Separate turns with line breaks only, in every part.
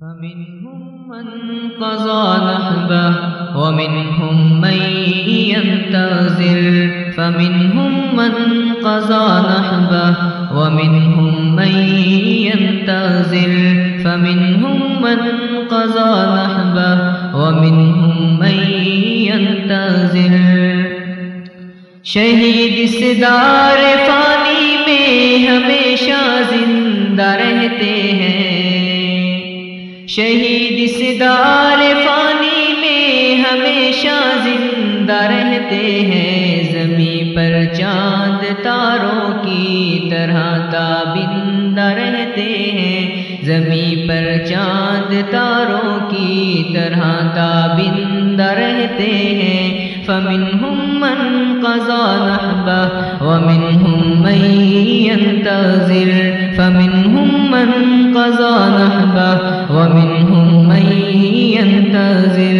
فمنهم من قضى نحبه ومنهم من ينتظر. فمنهم من قضى نحبه ومنهم من ينتظر. فمنهم من قضى نحبه ومنهم من ينتظر. شہید اس فانی میں ہمیشہ زندہ رہتے ہیں۔ شہید اس دار فانی میں ہمیشہ زندہ رہتے ہیں۔ زمیں پر چاند تاروں کی طرح تابندہ رہتے ہیں۔ زمیں پر چاند تاروں کی طرح تابندہ رہتے ہیں۔ فمنهم من قضى نحبه ومنهم من ينتظر۔ فمنهم من قضى نحبه ومنهم من ينتظر.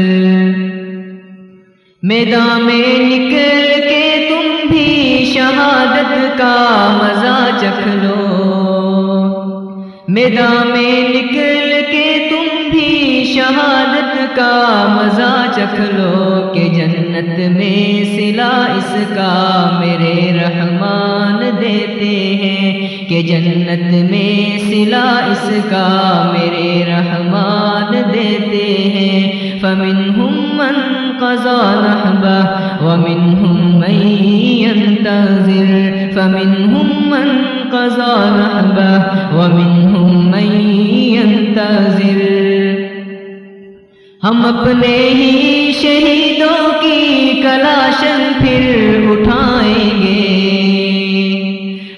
میدان میں نکل کے تم بھی شہادت کا مزہ چکھ لو. میدان میں نکل کے تم بھی شہادت کا مزہ چکھ لو کہ جنت میں سلا اس کا میرے رحمان دیتے ہیں. کہ جنت میں سلا اس کا میرے رحمان دیتے ہیں۔ فمنهم من قضى نحبه ومنهم من ينتظر۔ فمنهم من قضى نحبه ومنهم من ينتظر۔ ہم اپنے ہی شہیدوں کی کلاشن پھر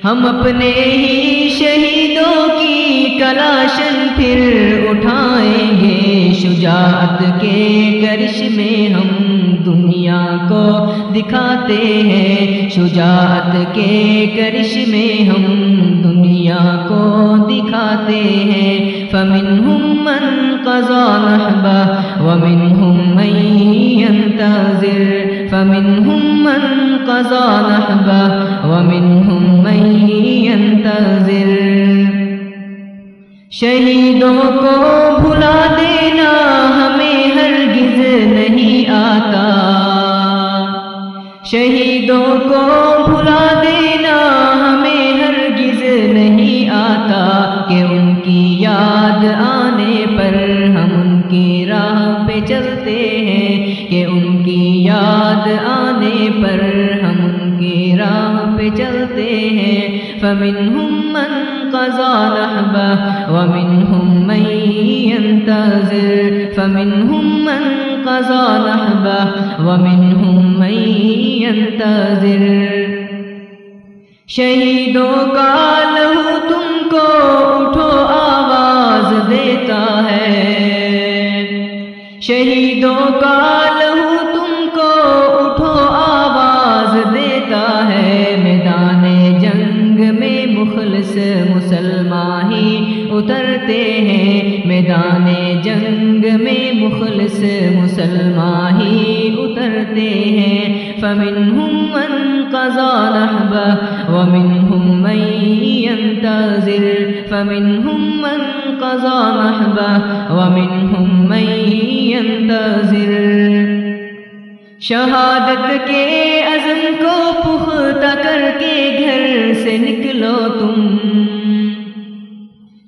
ہم اپنے ہی شہیدوں کی کلاشن پھر اٹھائیں گے۔ شجاعت کے کرش میں ہم دنیا کو دکھاتے ہیں۔ شجاعت کے کرش میں ہم دنیا کو دکھاتے ہیں۔ فمنهم من قضى نحبه ومنهم من ينتظر۔ فمنهم من قضى نحبه ومنهم من ينتظر. شہیدوں کو بھلا دینا ہمیں ہرگز نہیں آتا. شہیدوں کو بھلا دینا ہمیں ہرگز نہیں آتا کہ ان کی یاد آنے پر یاد آنے پر ہم ان کی راہ پہ چلتے ہیں۔ فمنهم من قضى نحبه ومنهم من ينتظر۔ فمنهم من قضى نحبه ومنهم من ينتظر۔ شہیدوں کا لہو تم کو اٹھو آواز دیتا ہے۔ شہیدوں کا میں مخلص مسلمان ہی اترتے ہیں۔ فمنهم من قضى نحبه ومنهم من ينتظر۔ فمنهم من قضى نحبه ومنهم من ينتظر۔ شہادت کے عزم کو پختہ کر کے گھر سے نکلو تم۔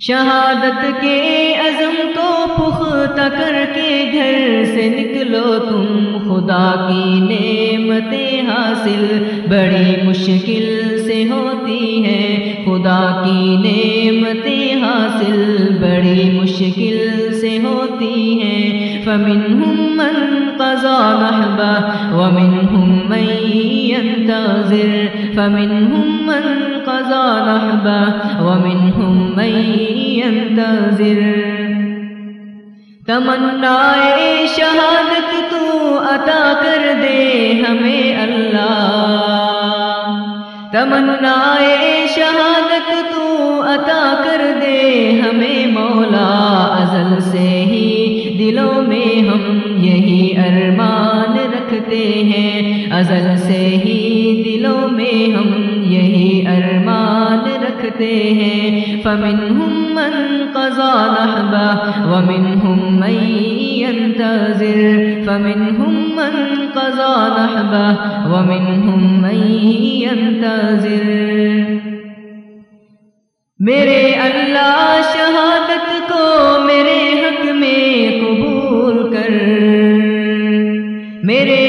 شہادت کے عزم کو پختہ کر کے گھر سے نکلو تم خدا کی نعمتیں حاصل۔ بڑی مشکل سے ہوتی ہیں خدا کی نعمتیں حاصل۔ بڑی مشکل سے ہوتی ہیں فمنهم من قضى نحبه ومنهم من ينتظر۔ فمنهم من قضى نحبه ومنهم من ينتظر. تمنا شہادت تو عطا کر دے ہمیں اللہ. تمنا شہادت تو عطا کر دے ہمیں مولا. ازل سے ہی دلوں میں ہم یہی ارمان رکھتے ہیں. ازل سے ہی دلوں میں ہم کرتے ہیں۔ فمنهم من قضا نحبه ومنهم من ينتظر فمنهم من قضا نحبه ومنهم من ينتظر میرے اللہ شہادت کو میرے حق میں قبول کر۔ میرے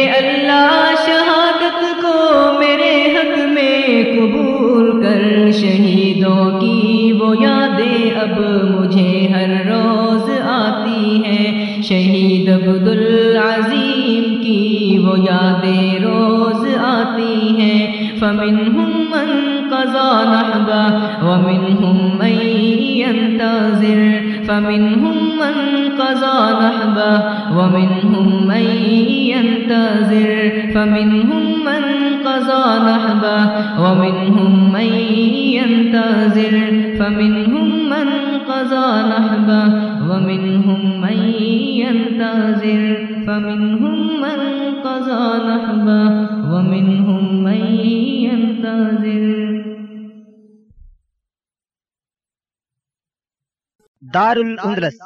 ہیں شہید عبدالعظیم کی وہ یادیں روز آتی ہیں۔ فمنہم من قضا نحبہ ومنہم من ينتظر۔ فمنهم من قضى نحبه ومنهم من ينتظر۔ فمنهم من قضى نحبه ومنهم من ينتظر۔ فمنهم من قضى نحبه ومنهم من ينتظر فمنهم من قضى نحبه ومنهم من ينتظر.
دار الاندلس